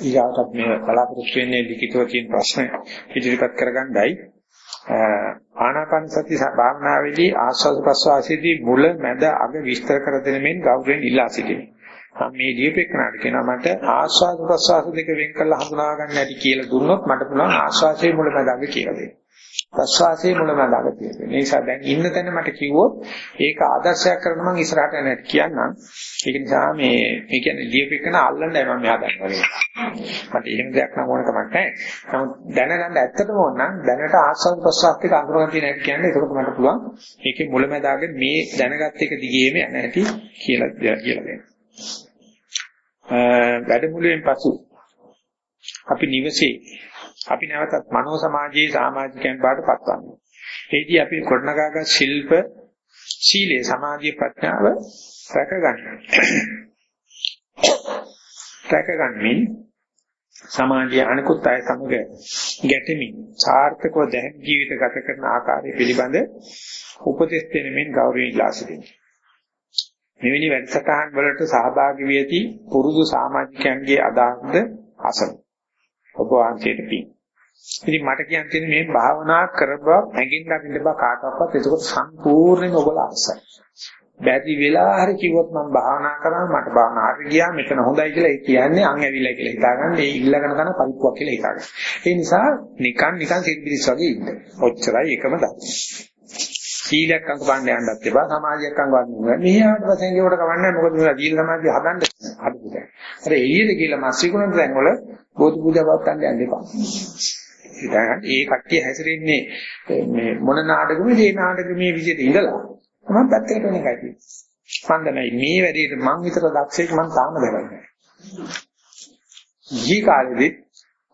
ඊගාටත් මේ බලාපොරොත්තු වෙන්නේ ලිඛිතව තියෙන ප්‍රශ්න ඉදිරිපත් කරගන්නයි ආනාපාන සති භාවනාවේදී ආස්වාද ප්‍රසවාසයේදී මුල මැද අග විස්තර කර දෙන මෙන් ගෞරවයෙන් ඉල්ලා සිටිනවා. මම මේ දීපේකනාට කියනවා මට ආස්වාද ප්‍රසවාස දෙක වෙන් කරලා හඳුනා ගන්න ඇති කියලා දුන්නොත් මට පුළුවන් ආස්වාදයේ මුල මැද අග කියලා දෙන්න. ප්‍රසවාසයේ මුලමඳාග තියෙනවා. ඒ නිසා දැන් ඉන්න තැන මට කිව්වොත් ඒක ආදර්ශයක් කරගෙන මම ඉස්සරහට යන්න කියන්නම්. ඒක නිසා මේ මේ කියන්නේ ලියපෙකන අල්ලන්නයි මම මෙහා දන්නවා. මට එහෙම දෙයක් නම් ඕන කමක් නැහැ. නමුත් දැනගන්න ඇත්තටම ඕන නම් දැනට ආස්වාද ප්‍රසවාස ටික අඳුරගෙන තියෙන හැටි කියන්නේ ඒකට මට පුළුවන් ඒකේ මුලමඳාග මේ දැනගත් එක දිගේම යන හැටි කියලා කියලා දෙන්න. වැඩමුළුවෙන් පසු අපි නිවසේ අපි නැවතත් මනෝ සමාජයේ සමාජිකයන් බවට පත්වන්නේ. ඒදී අපි කොටනගාගත් ශිල්ප සීලේ සමාධිය ප්‍රඥාව රැකගන්න. රැකගන්නමින් සමාජීය අනිකුත් අය සමග ගැටෙමින් සාර්ථකව දැන් ජීවිත ගත කරන ආකාරය පිළිබඳ උපදෙස් දෙනමින් ගෞරවයෙන් ඉල්ලා සිටිනවා. මෙවැනි වැඩසටහන් වලට සහභාගී වෙති පුරුදු සමාජිකයන්ගේ අදහස්ද අසන. ඔබ වහන්සේට පිං. ඉතින් මට කියන්න තියෙන්නේ මේ භාවනා කරබව නැගින්න අරින්න බා කාටවත් එතකොට සම්පූර්ණයෙන්ම ඔබලා අසයි. බැරි වෙලා හරි කිව්වොත් මම භාවනා කරා මට භාවනා හරි ගියා මෙතන හොඳයි කියලා ඒ කියන්නේ අන් ඇවිල්ලා කියලා හිතාගන්න ඒ ඉල්ලගෙන කරන පරිප්පුවක් කියලා හිතාගන්න. ඒ නිසා නිකන් නිකන් සිද්දිරිස් වගේ ඉන්න. ඔච්චරයි එකම දන්නේ. සීලයක් අංග බණ්ඩ යන්නත් එපා සමාජයක් අංග වන්න. මෙහාට පස්සේ ඒකට කවන්නේ මොකද මේ සීල සමාධිය හදන්න හදපු දැන්. අර එළියට ගිහලා මස් විකුණන තැන් වල බෝධි පූජා පවත්වන්න යන්න එපා. ඉතින් ඒ කට්ටිය හැසිරෙන්නේ මේ මොන නාටකෙමද මේ නාටකෙමේ විදිහට ඉඳලා මම පැත්තකට වෙන එකයි තියෙන්නේ. ස්පන්දනයි මේ වැඩේට මං විතර දක්ෂයෙක් මං තාම දැකන්නේ. ජී කාලෙදි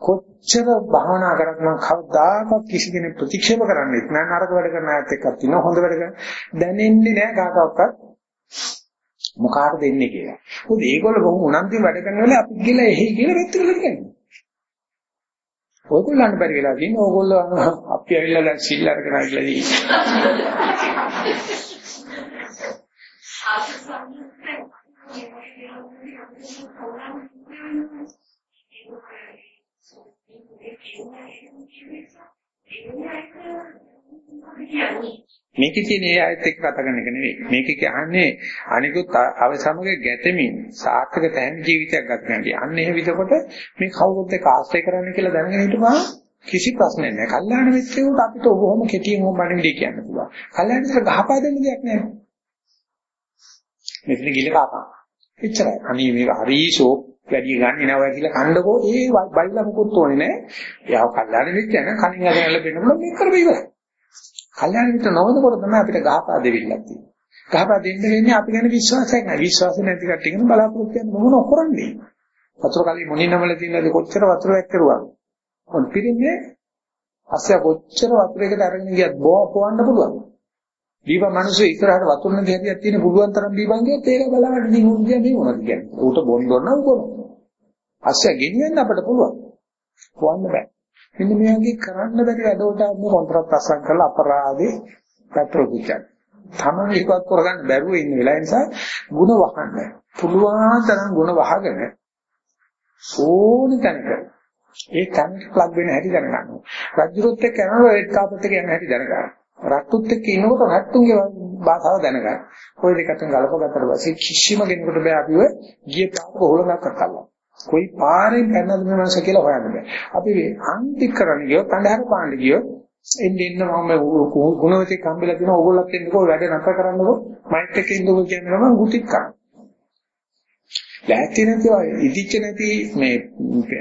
කොච්චර භාවනා කරත් මං කවදාකවත් කිසි කෙනෙක් ප්‍රතික්ෂේප කරන්නේ නැහැ නරක වැඩ කරන අයත් එක්කත් තියෙනවා හොඳ වැඩ කරන දැනෙන්නේ නැහැ කාටවත් මොකාට දෙන්නේ කියලා. මොකද ඒගොල්ලෝ බොහොම උනන්දුවෙන් වැඩ කරන වෙලාව අපි ගිහලා එහි කියලා වැත්තකට කියන්නේ. ඔයගොල්ලන්ට බැරි වෙලා තියෙන්නේ ඕගොල්ලෝ අපි ඇවිල්ලා දැන් සිල් අරගෙන ආවිල්ලා දී. මේකේ තියෙන ඒ ආයත් එක්ක කතා කරන එක නෙවෙයි. මේකේ කියන්නේ අනිකුත් අවසමග ගැටෙමින් සාර්ථක තැන් ජීවිතයක් ගත කරනවා. අන්න එහෙ විදකොට මේ කවුරුත් එක්ක ආශ්‍රය කරන්න කියලා දැනගෙන හිටපුවා කිසි ප්‍රශ්නයක් නැහැ. කල්යාණ මිත්‍රයෙකුට අපිට ඔබොම කෙටියෙන් ඔබ බණින්නේ කියන්න පුළුවන්. කල්යාණ මිත්‍ර ගහපා දෙන්න දෙයක් නැහැ. මෙතන ගිල කාපා. එච්චරයි. අනේ මේක හරිසෝ වැඩි ගන්න එනවා කියලා කණ්ඩකෝ ඒ බයිලා මොකුත් ඕනේ නැහැ. එයාව කල්යාණ මිත්‍ර යන කණින් අරගෙන ලැබෙන්න පුළුවන් මේක කරපේ ඉවරයි. කල්යාණ මිත්‍ර නොවනකොට තමයි අපිට ගහපා දෙවිල්ලක් තියෙන්නේ. ගහපා දෙන්න වෙන්නේ අපි ගැන විශ්වාසයක් නැහැ. විශ්වාස නැති කට්ටියගෙන බලාපොරොත්තු වෙන මොන කරන්නේ. වතුර කලින් මොනිනමල තියෙනද කොච්චර වතුරක් කරුවා. මොන් පිටින්නේ අස්සය කොච්චර වතුරයකට අරගෙන ගියත් බෝ පොවන්න පුළුවන්. දීප මිනිස්සු ඉස්සරහට වතුර නැති හැටියක් තියෙන පුළුවන් තරම් දීපන් ගියත් ඒක බලන්න දිනුම් කිය මේ මොනවද කියන්නේ. ඌට බොන්න ඕන නම් බොන්න. අස්සය ගෙනියන්න අපිට පුළුවන්. පොවන්න බෑ. මෙන්න මේ වගේ කරන්න බැරි වැඩවලට අපි කොන්ත්‍රාත් අස්සම් කරලා අපරාධේ පැට්‍රල් පුච්චන. තමන් ඒකවත් කරගන්න බැරුව ඉන්න වෙලාව නිසා ಗುಣ වහන්න. පුළුවන් තරම් ಗುಣ වහගෙන ඕනි තැනක ඒ තැනට ප්ලග් වෙන හැටි දැනගන්න. රජුරුත් එක්ක යනකොට රෙඩ් කාපට් එක යන හැටි දැනගන්න. රට්ටුත් එක්ක ඉන්නකොට රට්ටුන්ගේ භාෂාව දැනගන්න. ඔය දෙකටම ගලපගත්තට පස්සේ කිසිම කෙනෙකුට බෑ අපිව ගිය පාර හොලඟක් අතල්ලා. කොයි පාරෙන් පැනනද මේ මාස කියලා හොයන්න බෑ. අපි අන්ති කරන්න ගියොත් අඳහර පාන්න ගියොත් එන්න එන්න මම ගුණවතේ කම්බිලා තියෙන ඕගොල්ලොත් එන්නකෝ වැඩ නැතර කරන්නකෝ මයිත් එක්ක ඉන්නකෝ කියන ගමන් ගුටික් කරා. ලෑස්ති නැතිව ඉදිච්ච නැති මේ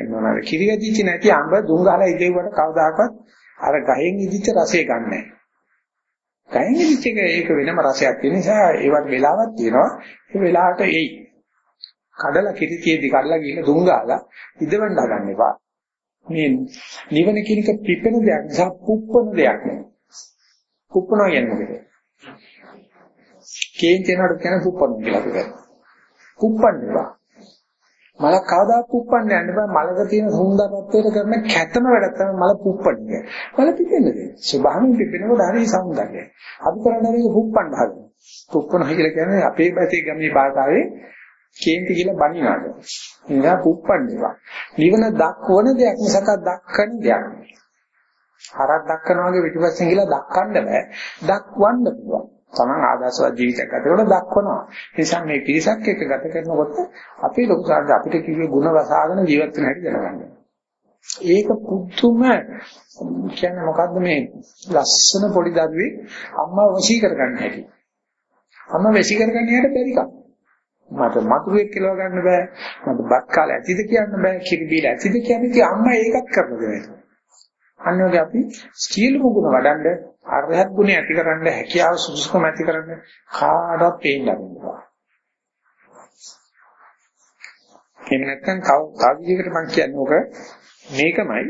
මොනවාද කිරිවැදිච්ච නැති අඹ දුම් ගහලා ඉදෙව්වට කවදාකවත් අර ගහෙන් ඉදිච්ච රසය ගන්නෑ. ගහෙන් ඉදිච්ච එක ඒක වෙනම රසයක් තියෙන නිසා ඒවට වෙලාවක් තියෙනවා. ඒ වෙලාවට එයි. කඩලා කිරිතියේදී කඩලා ගිහින් දුම් ගහලා ඉදවන්න ගන්න එපා. මේ නිවන කියන එක පිපෙන දෙයක් නිසා පුප්පන දෙයක් නෙවෙයි. පුප්පනවා කියන්නේ මොකද? කේන්තිනකට කියන පුප්පනවා කියලා අපි කරා. පුප්පන්නවා. මල කවදා පුප්පන්න යන්න බෑ මලක තියෙන සුන්දරත්වයට කරන කැතම වැඩක් තමයි මල පුප්පන්නේ. මල පිපෙන්නේ. ස්වභාවයෙන් පිපෙනකොට හරි සෞන්දර්යයි. අපි කරන්නේ මේක පුප්පන්න හදන. පුප්පන කියලා කියන්නේ අපේ පැත්තේ ගමේ භාෂාවේ කේන්ති කියලා බණිනාද. එනවා පුප්පන්නේවා. නිවන දක්වන දෙයක් මිසක දක්කන දෙයක් නෙවෙයි. හරක් දක්කනවා වගේ පිටිපස්සෙන් ගිහලා දක්කන්න බෑ. දක්වන්න පුළුවන්. තමන් ආදර්ශවත් ජීවිතයක් ගත කරලා දක්වනවා. ඒ නිසා මේ පිරිසක් එක්ක ගත කරනකොට අපේ ලොකු සාර්ථක අපිට කිව්වේ ಗುಣ රසාගෙන ජීවත් වෙන හැටි දැනගන්න. ඒක පුදුම කියන්නේ මොකද්ද මේ ලස්සන පොඩි දරුවේ අම්මා වශී කරගන්න හැටි. අම්මා වශී කරගන්න යට බැරිකම්. මට මතුරුවෙක් කියලා ගන්න බෑ. මට බත් කාලේ ඇතිද කියන්න බෑ. කිරි බීලා ඇතිද කියන්නේ ඉතින් අම්මා ඒකත් කරන දෙයක්. අන්න වගේ අපි සියලුම ගුණ වඩන්න අරහත් ගුණ ඇතිකරන්න හැකියාව සුසුකම ඇතිකරන්න කාටවත් පේන්න බෑ. එහෙම නැත්නම් තව තව විදිහකට මම කියන්නේ ඔක මේකමයි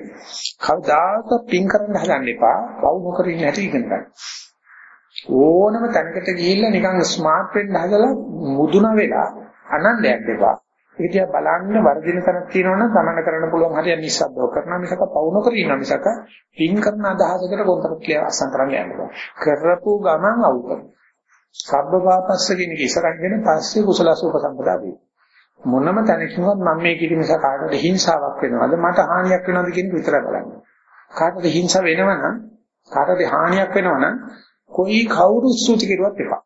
කවදාකවත් පින් කරන්න හදන්න එපා. පව් නොකර ඉන්න හැටි ඉගෙන ගන්න. ඕනම තැනකට ගිහිල්ලා නිකන් ස්මාර්ට් වෙන්න හදලා මුදුන වෙලා අනන්දයක් දෙපා. ඒක දිහා බලන්න වර්ධින තැනක් තියෙනවනම් තමන්න කරන්න පුළුවන් හරිය නිස්සද්දව කරනවා මිසක පවු නොකර ඉන්නවා මිසක පින් කරන අදහසකට කොන්තරත් කියලා අසං කරන්න යන්න කරපු ගමන් අවු කරනවා. සබ්බ පාපස්ස කියන එක ඉස්සරහින් පස්සේ කුසල සූප සම්පදා වේ. මොනම තැනකින්වත් මම මේ කිරි නිසා කාටද හිංසාවක් වෙනවද මට හානියක් වෙනවද කියන විතරයි බලන්නේ. කාටද හිංස වෙනවනම් කාටද හානියක් වෙනවනම් කොයි කවුරු ස්තුති කරුවත් එපා.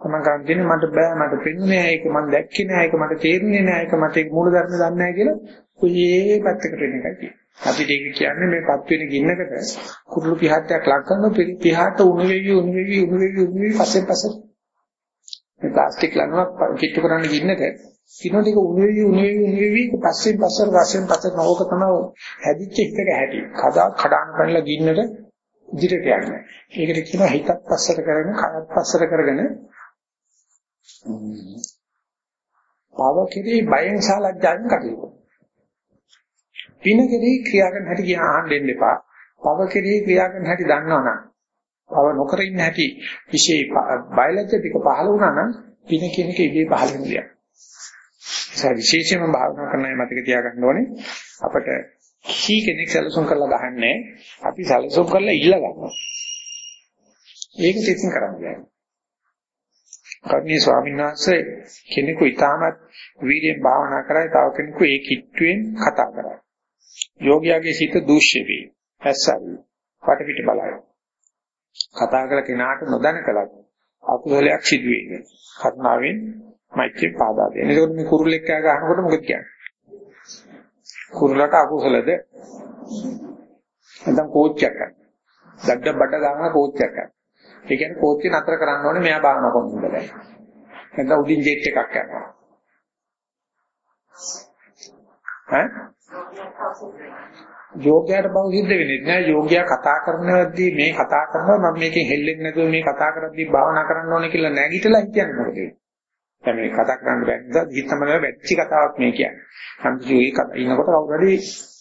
මම කියන්නේ මට බෑ මට පෙන්නේ නැහැ ඒක මම දැක්කේ නැහැ ඒක මට තේරුනේ නැහැ ඒක මට ඒක මූල ධර්ම දන්නේ නැහැ කියලා කොහේ පැත්තකට වෙන එකයි කියන්නේ. අපිට ඒක කියන්නේ මේ පත් වෙන ගින්නකට කුරුළු පිහාටයක් ලක් කරන පිහාට උණු වෙවි උණු වෙවි උණු වෙවි උණු වෙවි පස්සෙන් පස්සට මේ ප්ලාස්ටික් ලණුවක් කිට්ටු කරන්න ගින්නක කිනෝ ටික උණු වෙවි උණු වෙවි උණු වෙවි පස්සෙන් පස්සට පස්සෙන් පස්සට නෝක තමයි හැදිච්ච එකක හැටි. කදා කඩාන පැනලා ගින්නට ඉදිරියට යන්නේ. ඒකට කියනවා හිතත් පස්සට කරගෙන කයත් පස්සට කරගෙන පව කෙරේ බයෙන් සාලජ්ජාන් කටයුතු. පින කෙරේ ක්‍රියා කරන හැටි කියන අහන්න දෙන්න එපා. පව කෙරේ ක්‍රියා කරන හැටි දන්නවනම් පව නොකර ඉන්න හැටි විශේෂ බයලජ්‍ය ටික පහළ වුණා නම් පින කියන එක ඉබේ පහළ වෙන දෙයක්. ඒ විශේෂයෙන්ම භාවනා කරන අය මතක තියාගන්න ඕනේ අපිට කී කෙනෙක් සැලසුම් කරලා ගහන්නේ අපි සැලසුම් කරලා ඉල්ල ගන්නවා. ඒක තිතින් කරන්නේ. කර්ණී ස්වාමීන් වහන්සේ කෙනෙකු ඊටමත් වීර්යයෙන් භාවනා කරයි තව කෙනෙකු ඒ කිට්ටුවෙන් කතා කරයි. යෝගියාගේ සිත දූෂ්‍ය වේ. ඇස්සයි. වටපිට බලයි. කතා කළ කෙනාට නොදැන කලක් අකුසලයක් සිදු වෙන්නේ. කර්ණාවෙන් මෛත්‍රී පාදා දෙන. එතකොට මේ කුරුල්ලෙක් කෑ ගහනකොට මොකද කියන්නේ? කුරුල්ලට අකුසලද? නැත්නම් කෝච්චයක් ගන්න. දඩ බඩ ගන්න කෝච්චයක් ගන්න. ඒ කියන්නේ කෝච්චිය නතර කරන්න ඕනේ මෙයා බාහන කොන්ද දැන්. නැත්නම් උඩින් ජෙට් එකක් යනවා. ඈ? යෝග්‍යයට බව සිද්ධ වෙන්නේ නැහැ. යෝග්‍යයා කතා කරනවදී මේ කතා කරනවා මම මේකෙන් හෙල්ලෙන්නේ නැතුව මේ කතා කරද්දී භාවනා කරන්න ඕනේ කියලා නැගිටලා හිතන්නේ මොකද? දැන් මේ කතා කරන්න බැද්දා හිතමල වැච්චි කතාවක් මේ කියන්නේ. සම්පූර්ණ ඒ ඉන්නකොට කවුරු හරි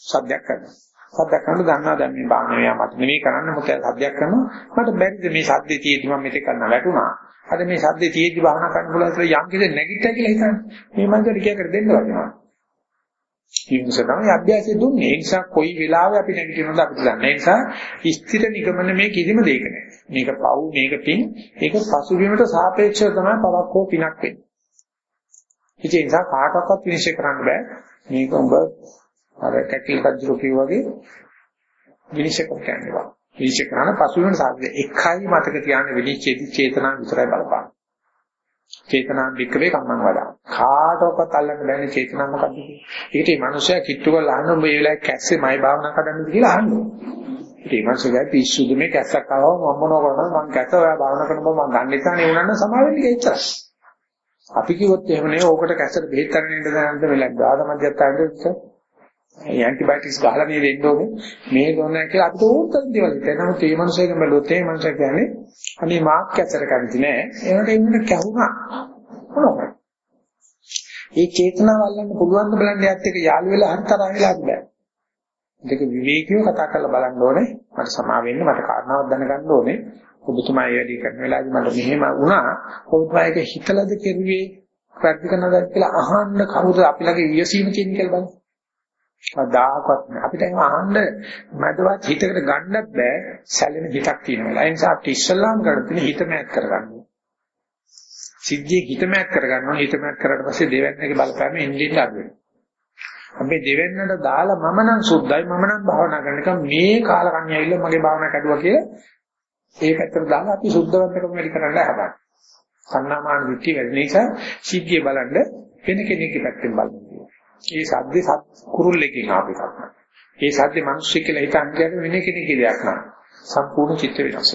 සද්දයක් කරනවා. සද්දයක් කරනකොට දන්නවා දැන් මේ භාවනාව මෙයා මට නෙමෙයි කරන්න මොකද සද්දයක් කරනවා. මට බැරිද මේ සද්දේ තියෙද්දි මම මෙතෙක් කරන්න වැටුණා. අද මේ සද්දේ තියෙද්දි භාවනා කරන්න පුළුවන් කියලා යම් කිසි නැගිට්ටා කියලා හිතන්නේ. මේ මන්දට කියා කර දෙන්න වටිනවා. ඊමස තමයි අභ්‍යාසය දුන්නේ. ඒ නිසා කොයි වෙලාවෙ අපි නැගිටිනවද අපිට දන්නේ. ඒ නිසා ස්ථිර නිගමන මේ කිසිම දෙයක නැහැ. මේක පව් මේක පින් ඒක පසුබිමට සාපේක්ෂව තමයි පවක් හෝ පිනක් වෙන්නේ. ඒ නිසා කාටවත් විනිශ්චය කරන්න බෑ. මේක උඹ අර කැකිල් කජ්ජරු කිව්වාගේ විනිශ්චය කරන්න විනිශ්චය කරන පසුබිමට සාපේක්ෂ එකයි මතක තියාගන්න විනිශ්චය චේතනා විතරයි බලපාන. චේතනා වික්‍රේ කම්මං වදා. කාටවත් අල්ලන්න බැහැ චේතනා මොකද්ද කියන්නේ. ඒකට මේ මිනිස්සයා කිට්ටු කරලා අහන මේ වෙලාවේ කැස්සේ මයි භාවනා කරන්නද කියලා අහනවා. ඒ මිනිස්සයා පිස්සුද මේ කැස්සක් ආවම මම මොනව කරනවද මං කැස්ස ඔයා භාවනා කරනකොට මං ගන්න නිසා නේ උනන්න සමාවෙන්නේ එච්චරයි. අපි කිව්වොත් එහෙම නේ ඕකට කැස්සට බෙහෙත් ගන්න ඉන්න දැනන්ද වෙලක් ගාද මැදට ඇන්ටිබයොටික්ස් ගහලා මේ දෙන්න ඕනේ. මේ දොන්නේ කියලා අපිට ඕන දේවල්. හිතේ නමුත් මේ මනුස්සයෙක් බැලුවොත් මේ මනුස්සයා කියන්නේ අනේ මාක් කැසර කන්ති නෑ. ඒකට එන්න කැහුණා මොනවා? මේ චේතනාව අල්ලන්න පුළුවන් ද බලන්න යත් එක යාළු වෙලා හරි තරහ වෙලා බෑ. දෙක විවේකීව කතා කරලා බලන්න ඕනේ මට සමා වෙන්න මට කාරණාවක් දැනගන්න ඕනේ ඔබතුමා ඒ වැඩි කරන වෙලාවදී මට මෙහෙම වුණා ඔබතුමා ඒක හිතලද කෙරුවේ ප්‍රතික්‍රියා කරනවද කියලා අහන්න කවුද අපි ළඟ ඉයසීම තියෙන කියලා බලන්න කවදාකවත් නෑ. අපිට එහෙම අහන්න මදවත් හිතකට ගන්නත් බෑ සැලෙන හිතක් තියෙන වෙලාව. ඒ නිසා අපිට ඉස්සල්ලාම කරන්න තියෙන හිත මෑත් කරගන්න. සිද්ධිය හිතමැත් කරගන්නවා හිතමැත් කරලා පස්සේ දෙවැන්නේගේ බලපෑම එන්නේ අඩු වෙනවා. අපි දෙවෙන්නට දාලා මම නම් සුද්ධයි මම නම් භාවනා කරන එක මේ කාලකන්‍ය ඇවිල්ලා මගේ භාවනා කැඩුවා කියලා ඒ පැත්තට දාලා අපි සුද්ධවන්තකම වැඩි කරන්න හදනවා. සන්නාමාන දිට්ඨි වැඩි නිසා සිද්ධිය බලන්න වෙන කෙනෙක්ගේ පැත්තෙන් බලන්න. ඒ සද්දේ සත් කුරුල්ලකින් ආපේ එකක්. ඒ සද්දේ මිනිස්සු කියලා හිතන් කියන වෙන කෙනෙක්ගේ දෙයක් නෑ. සම්පූර්ණ චිත්ත වෙනස.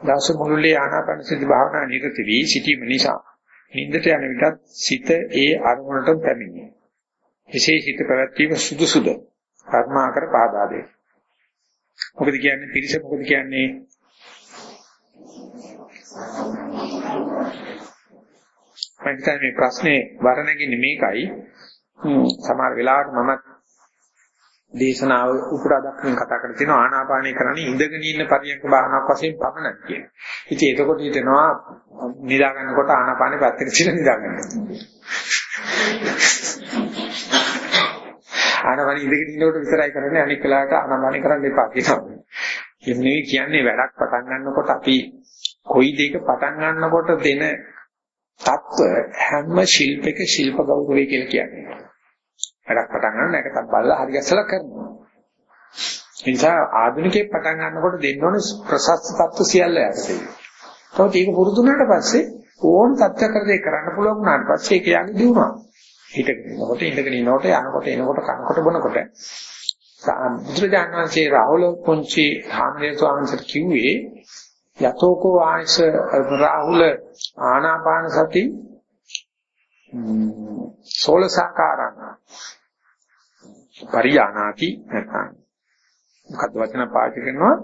දවස මුළුල්ලේ ආනාපාන සති භාවනා නිරත වී සිටීම නිසා නින්දට යන විටත් සිත ඒ අරමුණට පැමිණේ. එසේ සිත පැවැත්වීම සුදුසුද? කර්මාකර පාදා වේ. මොකද කියන්නේ පිරිස මොකද කියන්නේ? මම මේ ප්‍රශ්නේ වරණගින්නේ මේකයි. සමහර වෙලාවට මමත් දේශනාව උපුටා දක්වමින් කතා කරලා තියෙනවා ආනාපානය කරන්නේ ඉඳගෙන ඉන්න පරියන්ක භාවනාවක් වශයෙන් පමණක් කියන. ඉතින් එතකොට හිතෙනවා නිදා ගන්නකොට ආනාපානෙ පැත්තට තියලා නිදා ගන්න. ආනාපානෙ ඉඳගෙන ඉන්නකොට විතරයි කරන්නේ අනික් වෙලාවට ආනාපානෙ කරන්න එපා කියනවා. එන්නේ කියන්නේ වැඩක් පටන් ගන්නකොට අපි කොයි දෙයක පටන් ගන්නකොට දෙන தত্ত্ব හැම ශිල්පක ශිල්ප ගෞරවය කියලා කියන්නේ. වැඩක් පටන් ගන්න නැකතක් බලලා හරි ගැස්සලා කරනවා. ඒ නිසා ආධුනිකයෙක් පටන් ගන්නකොට දෙන්න ඕනේ ප්‍රසස්ත තත්ත්ව සියල්ල යටතේ. තවත් ඒක පුරුදු වුණාට පස්සේ ඕන තත්ත්ව කරදේ කරන්න පුළුවන් වුණාට පස්සේ ඒක යන්නේ දිනුවා. හිටගෙන ඉන්නකොට ඉඳගෙන ඉන්නකොට යනකොට එනකොට කනකොට බොනකොට බුදුරජාණන් වහන්සේ රාහුල පොන්චි හාමුදුරුවෝ ස්වාමීන්ට කිව්වේ යතෝකෝ ආයස රාහුල ආනාපාන සති සෝලසාකාරණ පරියානාති නැත්නම් මොකද්ද වචන පාවිච්චි කරනවා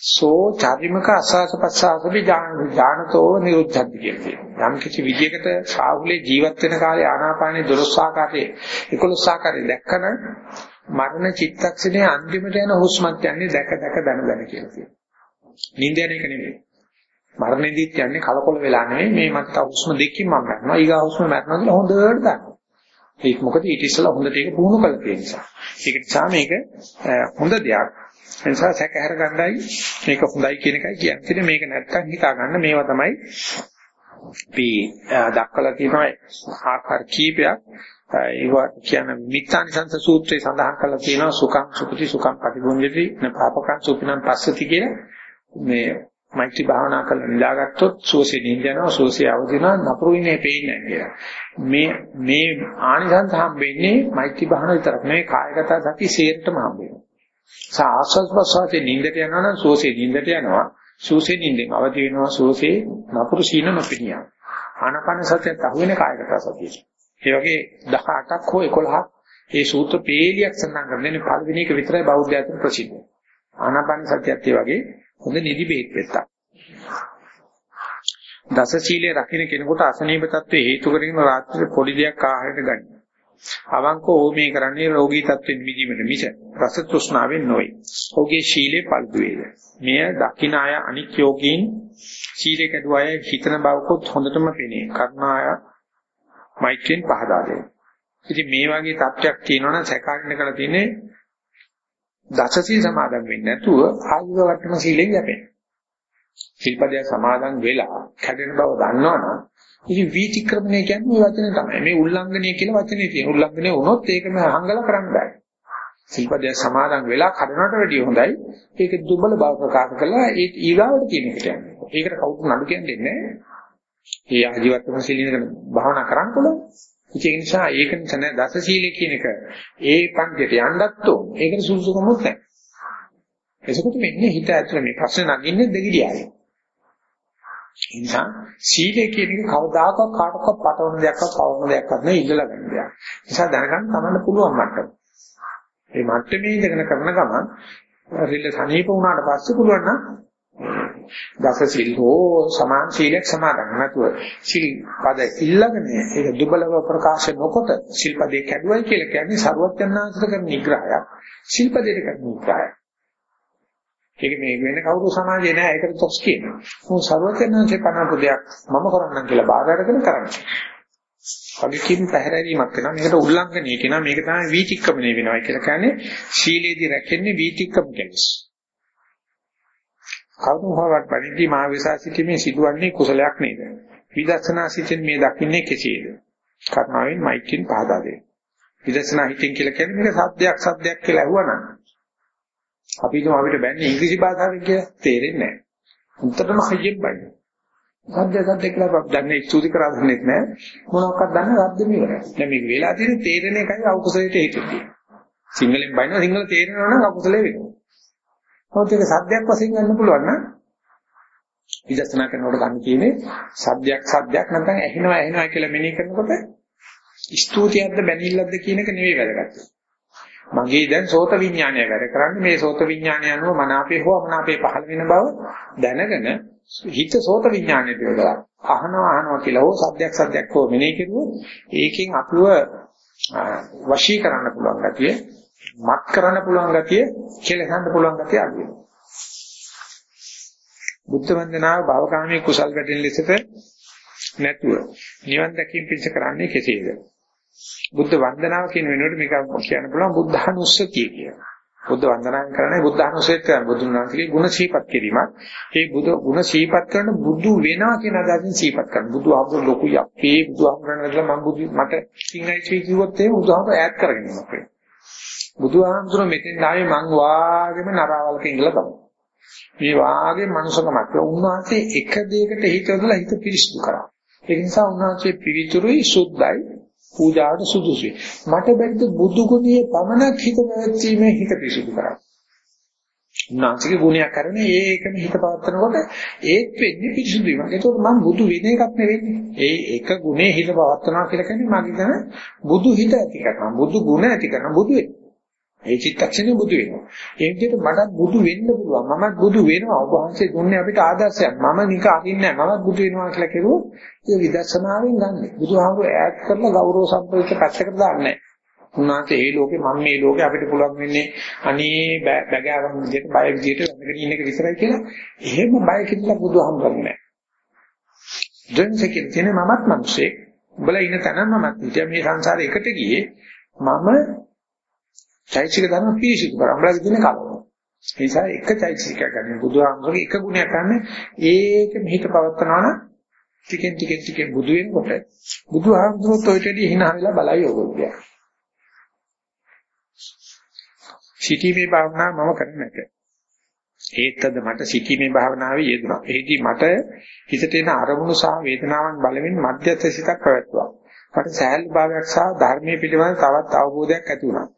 සෝ චාරිමක අසස පස්සාසුලි ඥානතෝ නිරුද්ධති කියන්නේ යම් කිසි විදියකට සාහුලේ ජීවත් වෙන කාලේ ආනාපානේ 12 ආකාරයේ 11 ආකාරයේ දැක්කම මරණ චිත්තක්ෂණයේ අන්තිමට යන හුස්මත් යන්නේ දැක දැක දන දන කියලා කියනවා. නිින්ද යන එක නෙමෙයි. මරණෙදිත් යන්නේ කලකොල වෙලා නෙමෙයි මේ මට හුස්ම දෙකකින් මම මරනවා. ඊගා හුස්ම මරනවා කියලා හොඳට දන්නවා. ඒක මොකද ඊට ඉස්සෙල්ලා හොඳට ඒක පුහුණු කළ තියෙන නිසා. ඒක නිසා මේක හොඳ දෙයක්. ඒ නිසා සැකහැර ගන්නයි මේක හොඳයි කියන එකයි කියන්නේ. මේක නැත්තම් හිතා ගන්න මේවා තමයි අපි දක්වලා තියෙනවා ආකාර කීපයක්. ඒවා කියන මිත්‍යානිසංස සූත්‍රයේ සඳහන් කරලා තියෙනවා සුඛං සුඛති සුඛං පටිගුණ්‍යති නපාපකං සුඛිනං පස්සති කියන මේ මෛත්‍රී භාවනා කරලා නිදාගත්තොත් සෝසේ නිඳනවා සෝසේ අවදිනවා නපුරු ඉන්නේ පේන්නේ නැහැ මේ මේ ආනිසංස හම්බෙන්නේ මෛත්‍රී භාවනාව විතරක් නෙවෙයි කායගත සති සේරටම හම්බෙනවා. සාස්වස් ප්‍රසවාසයේ නිඳට යනවා නම් සෝසේ නිඳට යනවා සෝසේ නිඳෙන් අවදි වෙනවා සෝසේ නපුරු සීන නොපිනියා. ආනපන සතියට අහුවෙන කායගත සතිය. ඒ වගේ 18ක් හෝ 11ක් ඒ සූත්‍ර පේලියක් සඳහන් කරන්නේ පළවෙනි එක විතරයි බෞද්ධ අතර ප්‍රසිද්ධ. ආනාපාන සතියත් ඒ වගේ හොඳ නිදි බේත් වෙත්තා. දස සීලේ රකින්න කෙනෙකුට අසනීප තත්ත්වයේ හේතු කරගෙන රාත්‍රියේ පොඩි දෙයක් ආහාරයට ගන්න. අවංකව ඕමේ කරන්නේ රෝගී තත්ත්වෙන් මිදීමට මිස රස තෘෂ්ණාවෙන් නොවේ. ඔහුගේ ශීලයේ පල්දු වේද. මෙය දකින්න අය අනික් යෝගීන් සීලේ කැඩුව අය හිතන බවකොත් හොඳටම පෙනේ. කර්ණාය මෛත්‍රියෙන් පහදා දෙනවා. ඉතින් මේ වගේ තත්ත්වයක් තියෙනවනම් සැකන්න කරලා තියෙන්නේ දසසීල් සමාදන් වෙන්නේ නැතුව ආයුධ වටන සීලෙන් යැපෙන. සිල්පදයක් සමාදන් වෙලා කැඩෙන බව දන්නවනම් ඉතින් වීතික්‍රමණය කියන්නේ මේ වචනේ තමයි. මේ උල්ලංඝනය කියලා වචනේ තියෙන. උල්ලංඝනය වුණොත් ඒකම අහංගල කරන්න බෑ. සිල්පදයක් සමාදන් වෙලා කඩනවට වැඩිය හොඳයි. ඒක දුබල බව ප්‍රකාශ කළා ඒ ඊගාවට කියන එකට යන්නේ. ඒකට කවුරු නඩු කියන්නේ නැහැ. ඒ ආජීවත්වම සීලිනක භාවනා කරන්න පුළුවන්. ඒක නිසා ඒක නිසා දස සීලය කියන එක ඒ පන්තියට යන්නත් ඕන. ඒකට සුසුකමක් නැහැ. එසකොට මෙන්නේ හිත ඇතුළේ මේ ප්‍රශ්න නගින්නේ දෙගිඩියයි. ඒ නිසා සීලය කියන එක කවදාකවත් කාටවත් පටවන දෙයක්වත් පවන දෙයක්වත් නෙවෙයි ඉඳලා ගන්න දෙයක්. නිසා දැනගන්න තමන්න පුළුවන් මට්ටම. මේ මට්ටමේ ඉඳගෙන කරන ගමන් රිල්ල සනීප වුණාට පස්සේ පුළුවන් නම් දස සිල් හෝ සමාන සීලයක් සමාදන් නැතුව සිල් පද ඉල්ලගෙන ඒක දුබලව ප්‍රකාශ නොකොට සිල් පදේ කැඩුවයි කියලා කියන්නේ ਸਰවඥාන්තර කරන නිග්‍රහයක් සිල් පදේට කරන නිග්‍රහයක්. ඒක මේ වෙන කවුරු සමාජේ නෑ ඒකට තොස් කියනවා. මොකද ਸਰවඥාන්තර කරන දෙයක් මම කරන්නම් කියලා බාධා කරගෙන කරන්නේ. වගකීම් පැහැරීමක් වෙනවා. මේකට උල්ලංඝනය කියනවා. මේක තමයි වීතික්‍රමණය වෙනවා කියලා කියන්නේ සීලේදී රැකෙන්නේ වීතික්‍රම කෙලස්. කවුරු හොරවත් පරිදි මා විසා සිටීමේ සිදුවන්නේ කුසලයක් නේද? විදර්ශනා සිටින් මේ දකින්නේ කෙසේද? කර්මාවෙන් මෛත්‍රියෙන් පහදා දෙන්න. විදර්ශනා හිතින් කියලා කියන්නේ මේක සත්‍යයක් සත්‍යයක් කියලා අහුවනම් අපි හිතමු අපිට බැන්නේ ඉංග්‍රීසි භාෂාවෙන් කියලා තේරෙන්නේ නැහැ. උන්ටම හයියෙන් බන්නේ. සද්ද සද්ද කියලා අප දන්නේ ස්තුති කරා දන්නේ නැහැ. මොනවක්වත් දන්නේ සද්ද මේක. දැන් මේක වෙලා තියෙන තේරෙන එකයි අකුසලයට හේතු වෙන්නේ. සිංහලෙන් බයිනවා සිංහල තේරෙනවා නම් අකුසලේ වෙනවා. මොකද ඒක සද්දයක් වශයෙන් ගන්න පුළුවන් නම් විදර්ශනා කරනකොට ගන්න කියන්නේ සද්දයක් සද්දයක් නැත්නම් ඇහෙනවා ඇහෙනවා කියලා මෙනෙහි කරනකොට ස්තුතියක්ද බැනිල්ලක්ද කියන එක නෙවෙයි වැදගත්. මගේ දැන් සෝත විඥානය වැඩ කරන්නේ මේ සෝත විඥානය අනුව මනාපේ හෝ අමනාපේ පහළ වෙන බව දැනගෙන හිත සෝත විඥානයට යොදලා අහනවා අහනවා කියලා හෝ සද්දයක් සද්දයක් හෝ මෙනෙහි කරුවොත් ඒකෙන් අපිව වශී කරන්න පුළුවන් ගතිය මත් කරන්න පුළුවන් ගතිය කෙලසන්න පුළුවන් ගතිය අඩු වෙනවා බුද්ධ වන්දනාව භවකාමී කුසල් වැඩෙන ලෙසට නැතුව නිවන් දැකීම පිණිස කරන්නේ කෙසේද බුද්ධ වන්දනාව කියන වෙනුවට මේක කියන්න පුළුවන් බුද්ධානුස්සතිය කියලා බුද්ධ වන්දනාවෙන් කරන්නේ බුද්ධානුසෙත් කරන බුදුන් වහන්සේගේ ගුණ සීපත් කිරීමක්. ඒ බුදු ගුණ සීපත් කරන බුදු වෙනවා කියන අදහසින් සීපත් කරන. බුදු ආමර ලොකුයි අපේ බුදු ආමරණගල මම බුදු මට සිංහයි කිව්වොත් ඒ බුදු ආමර ඈඩ් කරගෙන ඉන්නවා. බුදු ආමර මෙතෙන් ආවේ මං වාගේම නරාවලක ඉඳලා තමයි. මේ වාගේ මනුෂකමක්. උන්වහන්සේ එක දෙයකට හිත යොදලා හිත පිරිසිදු කරා. ඒ නිසා උන්වහන්සේ පිවිතුරුයි සුද්ධයි පූජාවට සුදුසුයි. මට බැරිද බුදු ගුණයේ පමණක් හිත පැවැත්වීමේ හිත පිසුදු කරන්නේ. උන්වහන්සේගේ ගුණයක් කරන්නේ ඒකම හිත පවත්නකොට ඒත් වෙන්නේ පිසුදු වීම. ඒකෝට මම බුදු වෙන එකක් නෙවෙන්නේ. ඒ එක ගුණේ හිත පවත්නවා කියලා කියන්නේ මගේ ගන බුදු හිත ඇති කරනවා. බුදු ගුණ ඇති කරනවා. බුදු වෙන්නේ. ඒ චිත්තක්ෂණය බුදු වෙනවා. ඒ විදිහට මටත් බුදු වෙන්න පුළුවන්. මමත් බුදු වෙනවා. ඔබ වහන්සේ දුන්නේ අපිට ආදර්ශයක්. මම නික අරින්නේ නැහැ. මමත් බුදු වෙනවා කියලා කෙරුවොත් ඒ විදර්ශනාවෙන් ගන්නෙ. බුදුහාමුදුරුවෝ ඈඩ් කරලා ගෞරව සම්ප්‍රයුක්ත පැත්තකට දාන්නේ නැහැ. උන්වහන්සේ මේ ලෝකේ මම මේ ලෝකේ අපිට පුළුවන් වෙන්නේ අනේ බැගෑරම් විදිහට බය විදිහට වැඳගෙන ඉන්න එක විතරයි කියලා. එහෙම බය කියලා බුදුහාමුදුරුවෝ නැහැ. දෙන්සකින් තියෙන මමත් මිනිස්සේ උඹලා ඉන්න තැන මමත් හිටියා මේ සංසාරේ එකට ගියේ මම චෛතසික ධර්ම පිරිසිදු කරා. අපරාධ කියන්නේ කලව. ඒ නිසා එක චෛතසිකයක් ගන්න බුදුහාමුදුරගේ එක ගුණයක් ගන්න ඒක මෙහිත පවත්නවා නම් ටිකෙන් ටිකෙන් ටිකෙන් බුදු වෙනකොට බුදුහාමුදුරුවෝ toyටදී hina වෙලා බලයි ඕගොල්ලෝ. සිටීමේ භාවනාව මම කරන්නේ නැහැ. ඒත්තද මට සිටීමේ භාවනාවේ යෙදුණා. එහිදී මට හිතට එන අරමුණු සහ වේදනාවන් බලමින් මධ්‍යස්ථ සිතක් පැවැත්වුවා. මට සෑහළු භාවයක් සහ ධර්මයේ පිළිබඳ තවත් අවබෝධයක් ඇති වුණා.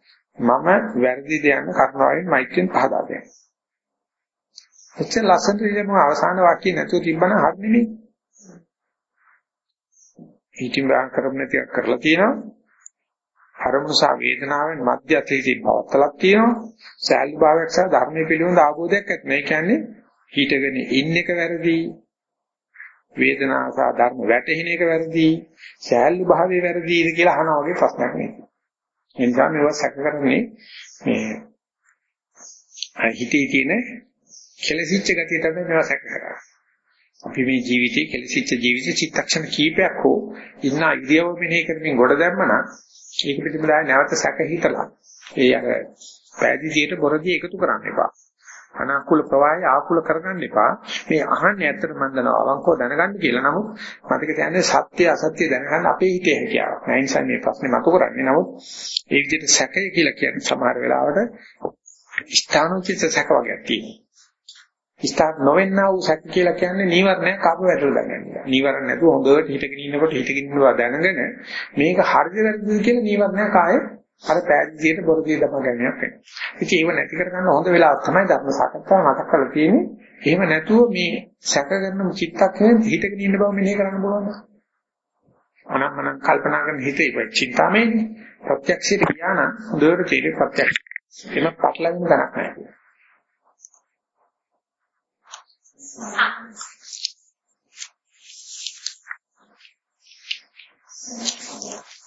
මම වැරදි දයන් කරුණාවෙන් මෛත්‍රියෙන් පහදා දෙනවා. එච්චර ලස්සනට ඉලම අවසාන වාක්‍ය නැතුව තිබ්බනම් හරි නෙමෙයි. ඊටින් බාර කරමු නැති කරලා තියෙනවා. අරමුණු සහ වේදනාවෙන් මධ්‍ය අතීතී පවත්තලක් තියෙනවා. සෑලි භාවයක් සහ ධර්මයේ පිළිබඳ අවබෝධයක් ඇති. මේ කියන්නේ හිතගෙන ඉන්න එක වැරදි. වේදනාව සහ ධර්ම වැටහෙන එක වැරදි. සෑලි භාවයේ වැරදිද කියලා අහනවා වගේ ප්‍රශ්නයක් නෙමෙයි. ඒ නිසා මේවා සැක කරන්නේ මේ හිතේ තියෙන කෙලසිච්ච ගතිය තමයි මේවා සැක කරන්නේ. අපි මේ ජීවිතේ කෙලසිච්ච ජීවිතේ චිත්තක්ෂණ කීපයක් හෝ ඉන්න ඉරියව මෙනෙහි කරමින් ගොඩ දැම්මනම් ඒක පිටිපදාය නැවත සැක හිතලා ඒ අර පැහැදිලියට බොරදී එකතු කරන්න එපා. අනාකූල ප්‍රවාහය ආකූල කරගන්න එපා. මේ අහන්නේ ඇත්තට මම දනවා අවංකව දැනගන්න කියලා. නමුත් මතක තියාගන්න සත්‍ය අසත්‍ය දැනගන්න අපේ හිතේ හැකියාවක්. ඒ නිසා මේ ප්‍රශ්නේ මතු කරන්නේ. නමුත් ඒ විදිහට සැකය කියලා කියන්නේ සමහර වෙලාවට ස්ථානෝචිත සැක වගේක් තියෙනවා. ස්ථාන නොවෙන්නා වූ සැක කියලා කියන්නේ නීවරණයක් කාපු වැටලා ගන්න. නීවරණ නැතුව හොඳට හිතගෙන ඉන්නකොට හිතගෙන ඉන්නවා දැනගෙන මේක හරිද වැරදිද කියලා නීවරණයක් ආයේ අර පෑදීයට බොරදී දම ගැනීමක් වෙනවා. ඉතින් ඒව නැති කරගන්න හොඳ වෙලාවක් තමයි ධර්ම සාකච්ඡාව මතක් කරලා තියෙන්නේ. එහෙම නැතුව මේ සැක කරන චිත්තක්ෂණය හිතගෙන ඉන්න බව මෙහෙ කරන්න පුළුවන්ද? අනම්මනම් කල්පනා කරන හිතේ චින්තාමේනේ ප්‍රත්‍යක්ෂයට ගියා නම් හොඳට තේරෙයි ප්‍රත්‍යක්ෂ. එම පටලවින් ගණක් නැහැ. Thank you.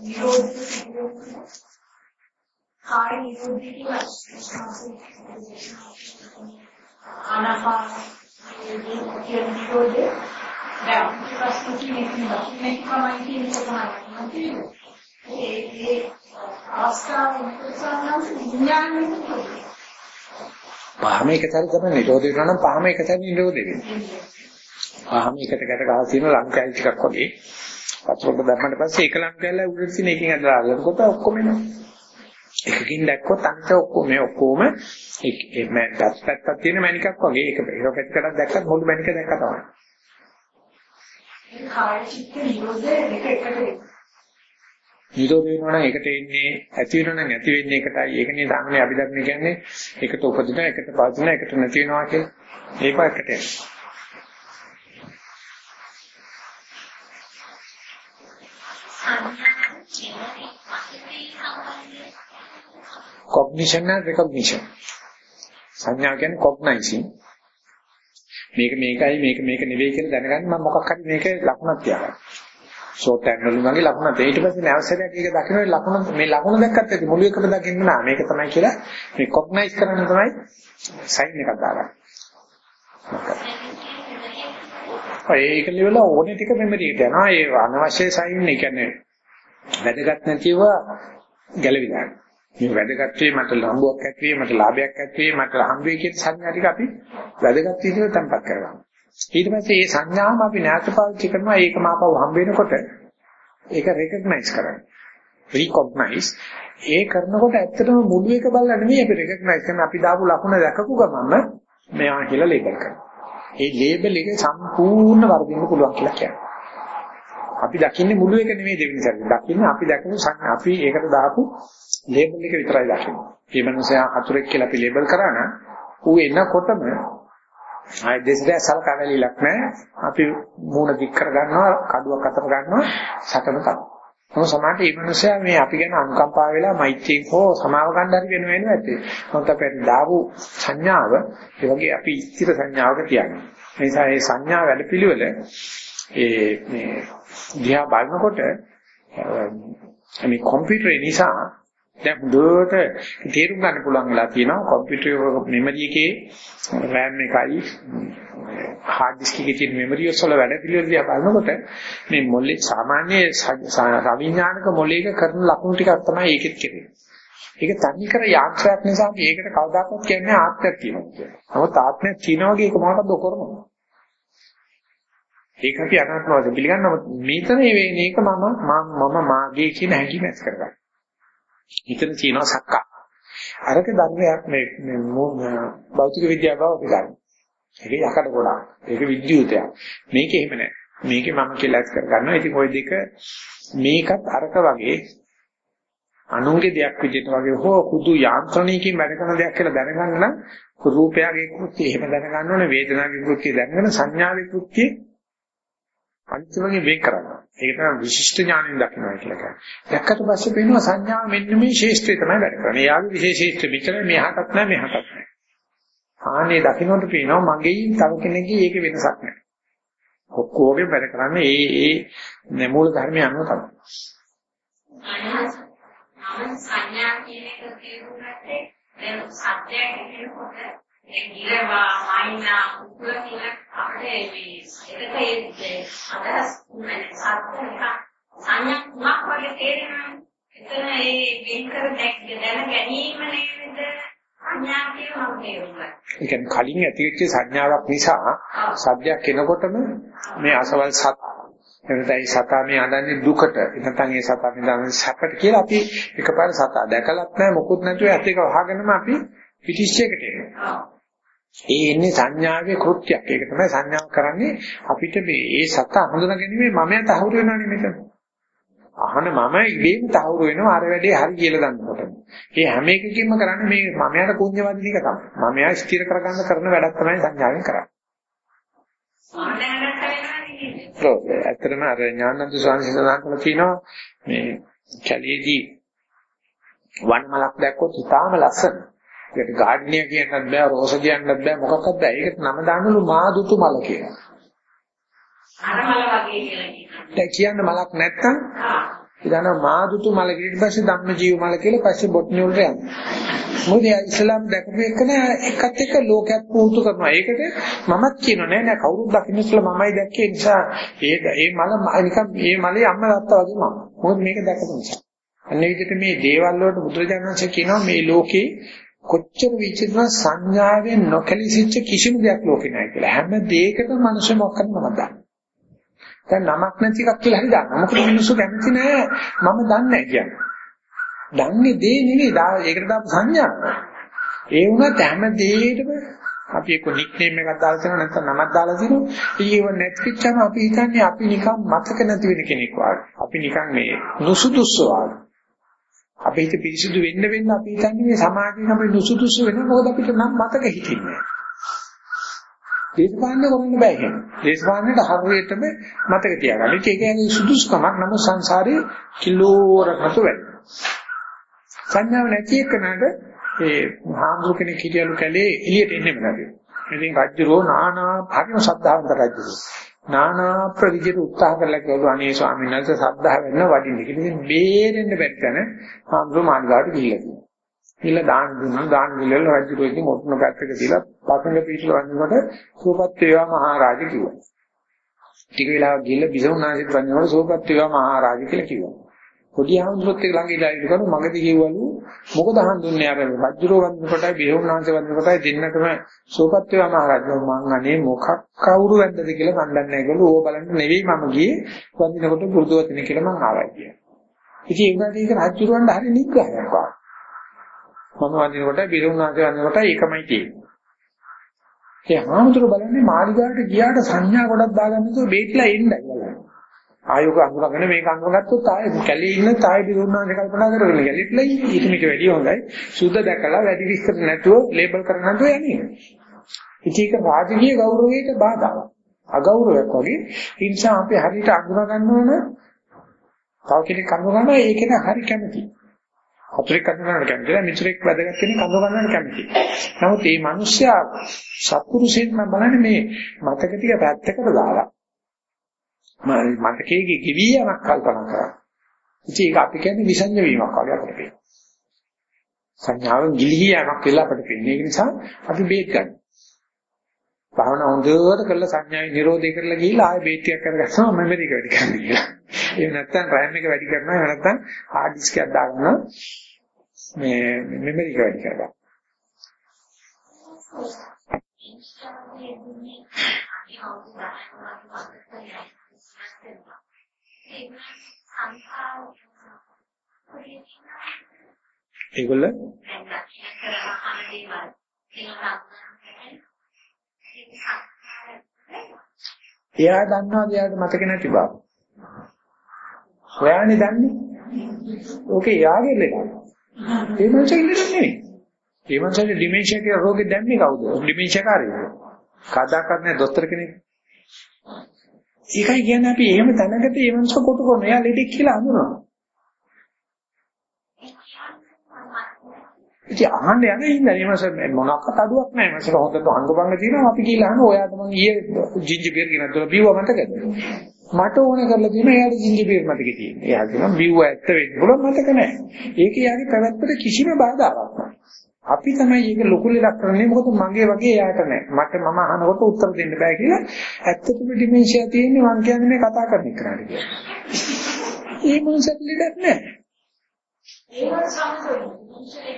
නිරෝධ කාය නිරෝධ කියලා ආනාපාන කියන නිරෝධය දැන් ප්‍රශ්න තියෙනවා මේ කමයි කියන තමයි ඒ ඒ අවස්ථාව උත්සාහනම් විඥානයේ පහම එකතර තමයි නිරෝධ වෙනවා නම් පහම එකතර නිරෝධ වෙනවා. පහම එකට ගැට ගහලා තියෙන ලංකෑල් ටිකක් වගේ වතුරට දැම්මට පස්සේ ඒක ලංකෑල්ල උඩට තියෙන එකකින් අදලා අල්ලනකොට ඔක්කොම එනවා. එකකින් දැක්කොත් අනිත් ඔක්කොම මේ ඔක්කොම මෑ පැත්තක් තියෙන මණිකක් වගේ ඒක ඒක පැත්තකට දැක්කත් මුළු මණික දැක්ක තමයි. ඒ කාය චිත්ත නිරෝධය දෙක එකට. නිරෝධ වෙනවා නම් එකට එන්නේ ඇති වෙනවා නම් ඇති වෙන්නේ එකටයි. ඒකනේ ධර්මයේ අභිධර්ම කියන්නේ එකට උපදින එකට පවතින එකට නැති වෙනවා කියලා. ඒක එකට cognition and recognition සංඥා කියන්නේ cognizing මේක මේකයි මේක මේක නෙවෙයි කියලා දැනගන්න මම මොකක් හරි මේක ලකුණක් තියාගන්න. ෂෝට් ඇන්ගල් වගේ ලකුණක්. ඊට පස්සේ නැවසරයක් ඒක දකින්න ලකුණ මේ ලකුණ දැක්කත් ඇති මුළු එකම දකින්න නෑ මේක තමයි කියලා මේ කොග්නයිස් කරන්න තමයි සයින් එකක් දාගන්න. ඔය ඒක ලෙවල ඕනේ ටික මෙමරි එකට යනවා. ඒ අනවශ්‍ය සයින් ඒ කියන්නේ වැදගත් නැතිව ගැලවි දාන්න. මේ වැදගත් වේ මට ලම්බුවක් ඇති වේ මට ලාභයක් ඇති වේ මට හම්බ වේ කියන සංඥා ටික අපි වැදගත් විදිහට තැම්පත් කරගන්නවා. ඊට පස්සේ මේ සංඥාම අපි නැවත පාවිච්චි කරනවා ඒක මාපව හම්බ වෙනකොට ඒක රෙකග්නයිස් කරගන්න. රිකොග්නයිස් ඒ කරනකොට ඇත්තටම මුළු එක බලලා නෙමෙයි අපි රෙකග්නයිස් කරන අපි දාපු ලකුණ දැකපු ගමන්ම මෙයා කියලා ලේබල් කරනවා. ඒ ලේබල් එක සම්පූර්ණ වර්ධින්න පුළුවන් කියලා කියනවා. අපි දකින්නේ මුළු එක නෙමෙයි දෙවෙනි සැරේ. දකින්නේ අපි දැකපු අපි ඒකට දාපු ලේබල් එක විතරයි දකින්නේ. මේ මනුස්සයා හතුරෙක් කියලා අපි ලේබල් කරා නම් ඌ එනකොටම ආයේ දෙස්දෑ සල්කා වැලිලක් නැහැ. අපි මූණ දික් කර ගන්නවා, කඩුවක් අතර ගන්නවා, සටන තමයි. මොන සමාජයේ මේ මිනිස්සයා මේ අපි ගැන අනුකම්පා වෙලා මෛත්‍රියෙන් හෝ සමාව ගන්න හරි වෙන වෙනව ඇත්තේ. මොකද අපේ දාපු සංඥාව ඒ වගේ අපි ස්ථිර සංඥාවක තියන්නේ. ඒ නිසා මේ සංඥා වැඩපිළිවෙල ඒ මේ දිහා බලනකොට මේ කම්පියුටරේ නිසා දැන් හොඳට තේරුම් ගන්න පුළුවන් වෙලා තියෙනවා කම්පියුටර් මෙමරි එකේ RAM එකයි හાર્ඩ් ඩිස්ක් එකේ තියෙන මෙමරි වල වැඩ පිළිවෙල දිහා බලනකොට මේ මොලේ සාමාන්‍ය රවිඥානික මොලේක කරන ලකුණු ටිකක් තමයි ඒකෙත් කෙරෙන්නේ. ඒක තනි කර යාන්ත්‍රයක් නිසා මේකට කවදාකවත් කියන්නේ ආත්මයක් තියෙනවා කියලා. නමුත් ආත්මයක් තියෙනවා වගේ ඒක මොකටද කරන්නේ? ඒක අපි අනාත්මවද පිළිගන්නම මෙතන වෙන්නේ ඒක මම මම මාගේ කියන හැඟීම ඇස් කරගන්න. හිතන තියෙනවා සක්කා. අරක ධර්මයක් මේ භෞතික විද්‍යාව බව අපි ගන්න. ඒක යකඩ ගොඩක්. ඒක විද්‍යුතයක්. මේක එහෙම නැහැ. මේකේ මම කියලා ඇස් කර ගන්නවා. ඉතින් ওই දෙක මේකත් අරක වගේ අනුන්ගේ දෙයක් විදිහට වගේ හෝ කුදු යාන්ත්‍රණයකින් වැඩ කරන දෙයක් කියලා දැනගන්න නම් රූපයගේ කෘත්‍ය එහෙම දැනගන්න ඕනේ වේදනාවේ කෘත්‍ය දැනගෙන සංඥාවේ කෘත්‍ය අනිත් වගේ වෙන් කරනවා. ඒක තමයි විශිෂ්ට ඥාණයෙන් දකින්නවා කියලා කියන්නේ. දැක්කට පස්සේ පේනවා සංඥාව මෙන්න මේ ශේෂ්ත්‍රය තමයි වැඩ කරන්නේ. යාගේ විශේෂීත්‍ර විතර මෙහාටත් නැහැ මෙහාටත් නැහැ. ආනේ දකින්නට පේනවා මගේ තව කෙනෙක්ගේ ඒක වෙනසක් නැහැ. ඔක්කොගේ වැඩ කරන්නේ ඒ ඒ මූල ධර්මය අනුව තමයි. සංඥා කියන එක තේරුම් ගත්තේ දැන් සත්‍යයක් කියනකොට ඒ ගිරවා මයිනා උකුල කියලා අපිට මේ ඒකේ අදහස් මේ සත්‍ය නිකන් සංඥා තුනක් වගේ තේරෙනවා. එතන ඒ වෙන් කර දැන ගැනීම නේද. ඒ කියන්නේ කලින් ඇතිවෙච්ච සංඥාවක් නිසා සත්‍යයක් එනකොටම මේ අසවල් සත් එතනයි සතා මේ අඳන්නේ දුකට නැත්නම් ඒ සතා මේ දන්නේ සැපට කියලා අපි එකපාර සතා දැකලත් නැහැ මොකුත් නැතුව ඇත්ත එක වහගෙනම අපි පිටිච්චයකට එනවා. ඒ එන්නේ සංඥාවේ කෘත්‍යයක්. ඒක තමයි සංඥාව කරන්නේ අපිට මේ ඒ සත හඳුනා ගැනීම මමයා තහවුරු වෙනවනේ මෙතන. අහන මම ඉබේම තහවුරු වෙනවා අර වැඩේ හරි කියලා දන්නකොට. ඒ හැම එකකින්ම කරන්නේ මේ මමයාට කුඤ්ඤවාදී ටික තමයි. මමයා ස්ථිර කරගන්න කරන වැඩක් තමයි සංඥාවෙන් කරන්නේ. ඇත්තටම අර ස්වාමීන් වහන්සේ සඳහන් තියෙනවා මේ කැලේදී වනමලක් දැක්කොත් ඉතාම ලස්සන. ඒකට ගාඩ්නිය කියන්නත් බෑ රෝස කියන්නත් බෑ මොකක්වත් බෑ. ඒකට නම දාන්නලු මාදුතු මල කියලා. අර මල වගේ කියලා කියනවා. දැන් කියන්න මලක් නැත්තම් ඉතන මාදුතු මල ඊට පස්සේ ධම්මජීව මල කියලා පස්සේ බොට්නි වලට යනවා. මොකද ඉස්ලාම් දැකපු එකන එකත් එක්ක ලෝකයක් පුහුණු කරනවා. ඒකට මමත් කියනවා නෑ නෑ කවුරුත් දකින්න ඉස්සලා මමයි දැක්කේ නිසා ඒ ඒ මල නිකන් මේ මලේ අම්ම තාත්තා වගේ මම. මොකද මේක දැකපු නිසා. අන්න විදිහට මේ දේවල් වලට බුදුරජාණන් වහන්සේ කියනවා මේ ලෝකේ කොච්චර විචිත්‍ර සංඥාවෙන් නොකැලිසිච්ච කිසිම දෙයක් ලෝකේ නැහැ කියලා. හැම දෙයකටම මිනිස්සු මොකක්ද මම දන්නේ. දැන් නමක් නැති එකක් කියලා හරි දන්නවා. මොකද මිනිස්සු කැමති නෑ මම දන්නේ නැහැ කියන්නේ. දන්නේ දේ නෙවෙයි. ඒකට දාපු සංඥා. ඒ වුණත් හැම දෙයකටම අපි එක්ක නික්නේම් එකක් දාලා තියෙනවා නැත්නම් නමක් දාලා තියෙනවා. ඒව නැතිවෙච්චම අපි හිතන්නේ අපි නිකන් මතක නැති වෙන කෙනෙක් වගේ. අපි නිකන් මේ නුසුදුසු වගේ. අපි හිත පිරිසිදු වෙන්න වෙන්න අපි හිතන්නේ මේ සමාජයෙන් අපි නුසුදුසු වෙන මොකද අපිට නම් මතක හිටින්නේ. දේශපාලන කරන්න බෑ කියන්නේ. දේශපාලනයට හරියටම මතක තියාගන්න. ඒක කියන්නේ සුදුසුකමක් නම් සංසාරේ කිලෝරකට වැඩි. සංඥාව නැති එකනට ඒ හාමුදුර කෙනෙක් හිටියලු කැලේ එළියට එන්නෙම නැතිව. ඉතින් රජුරෝ නානා භාග්‍යම සද්ධාවන්ත රජුරෝ. නානා ප්‍රවිජිත උත්සාහ කළා කියලා අනේ ස්වාමීන් වහන්සේ සද්ධා වෙන්න වඩින්න කියලා. ඉතින් බේරෙන්න බැරි තැන හාමුදුර මාළිගාවට ගිහිල්ලා තියෙනවා. ගිහිල්ලා දාන දුන්නා දාන ගිල්ලල රජුරෝ ඉතින් ඔටුන පැත්තක තියලා පසඟ පිටුල වන්නකොට සූපත් වේවා මහරජා කිව්වා. ටික වෙලාවක් ගිහිල්ලා බිසවුනාසිත වන්නකොට සූපත් වේවා මහරජා කියලා කිව්වා. පොඩි හාමුදුරුවොත් එක්ක ළඟ ඉඳලා ඉන්නකොට මගදී කියවලු මොකද හඳුන්නේ අර වජ්‍රෝ වන්ද කොටයි බිහුණාංශ වන්ද කොටයි දෙන්නටම සෝපත් වේවා මහරජා මං අනේ මොකක් කවුරු වැන්දද කියලා මන් දන්නේ නැහැ ඒගොල්ලෝ ඕව බලන්න නෙවෙයි මම ගියේ වන්දිනකොට පුරුදුවතින කියලා මං ආවා කිය. ඉතින් ඒ වුණාට ඒක රජුරවන්ට හරි නිග්‍රහයක් වගේ. මම වන්දිනකොට බිහුණාංශ වන්ද කොටයි එකමයි තියෙන්නේ. ඒ හාමුදුරුවෝ බලන්නේ මාළිගාවට ගියාට සංඥා ගොඩක් දාගන්න තු බේట్లా එන්නයි බලන්නේ. ආයෝග අඳුරගෙන මේක අඳුරගත්තොත් ආයේ කැලේ ඉන්න තායි බිරුණාංශ කල්පනා කරගෙන කැලේట్లా ඊට මේක වැඩි හොඳයි සුද්ධ දැකලා වැඩි විස්තර නැතුව ලේබල් කරන්න නැතුව යන්නේ. ඉතින් ඒක රාජකීය ගෞරවයට බාධාවක්. අගෞරවයක් වගේ. ඒ නිසා අපි හරියට අඳුර ගන්න ඕන තව කෙනෙක් අඳුර ගන්නවා ඒකෙන් හරි කැමති. හතරෙක් අඳුරනට කැමති නැහැ මිත්‍රෙක් වැදගත් කෙනෙක් අඳුර ගන්නට කැමති. නමුත් මේ මිනිස්සයා සත්පුරුෂයෙක් නම් බලන්නේ මේ මතක ටික පැත්තකට දාලා මතකයේ ගෙවි යමක් කල්පනා කරා. ඉතින් ඒක අපි කියන්නේ විසංජ වීමක් වගේ අපිට පේනවා. සංඥාවෙන් ගිලිහි යමක් කියලා අපිට පේන්නේ. ඒ නිසා අපි බේත් ගන්න. භාවනා හොඳට කරලා සංඥාවේ නිරෝධය කරලා ගිහිල්ලා ආයෙ බේත් ටිකක් කරගන්නවා මෙමරි එක වැඩි කරන්න කියලා. ඒ නැත්තම් රෑම් එක වැඩි කරනවා එහෙම නැත්තම් හાર્ඩ් ඩිස්ක් එකක් දාගන්නවා මේ මෙමරි එක වැඩි කරගන්නවා. ඒගොල්ල එයා දන්නවද එයාට මතක නැති බව? ඔයානේ දන්නේ. ඕකේ එයාගේ ලෙඩ. ඒ මනුස්සයෙක් ලෙඩ නෙවෙයි. ඒ මනුස්සයාට ඩිමෙන්ෂියා කියලා රෝගේ දැම්මේ කවුද? ඩිමෙන්ෂියා කාර්යය. කදාකත් නැහැ දොස්තර කෙනෙක්. ඒකයි කියන්නේ අපි එහෙම තැනකට ඒ මනුස්ස කොටු කරන. එයා ලෙඩෙක් කියලා අඳුරනවා. ඉතින් අහන්න යන ඉන්න මේ මාස මොනක්වත් අඩුවක් නැහැ. මාසක හොඳට අංගබංග තියෙනවා. අපි කියලා අහන ඔයාට මං ඊයේ ජින්ජිබියර් ගෙනත් බිව්ව මතකද? මට ඕන කරලා තියෙනවා එයාට ජින්ජිබියර් මතකේ තියෙන්නේ. එයා කියනවා බිව්ව ඇත්ත වෙන්න පුළුවන් මතක නැහැ. ඒක යාගේ පැවැත්මට කිසිම බාධාවක් නැහැ. අපි තමයි ඒක ලොකු ලෙඩක් කරන්නේ මොකද මගේ වගේ එයාට නැහැ. මට මම අහනකොට උත්තර දෙන්න බෑ කියලා ඇත්තටම ඩිමෙන්ෂියා තියෙන්නේ මං කියන්නේ මේ කතා කරන එකට කියලා. ඒ මොනසත් ලෙඩක් නැහැ. ඒක සම්පූර්ණ මුංශලේ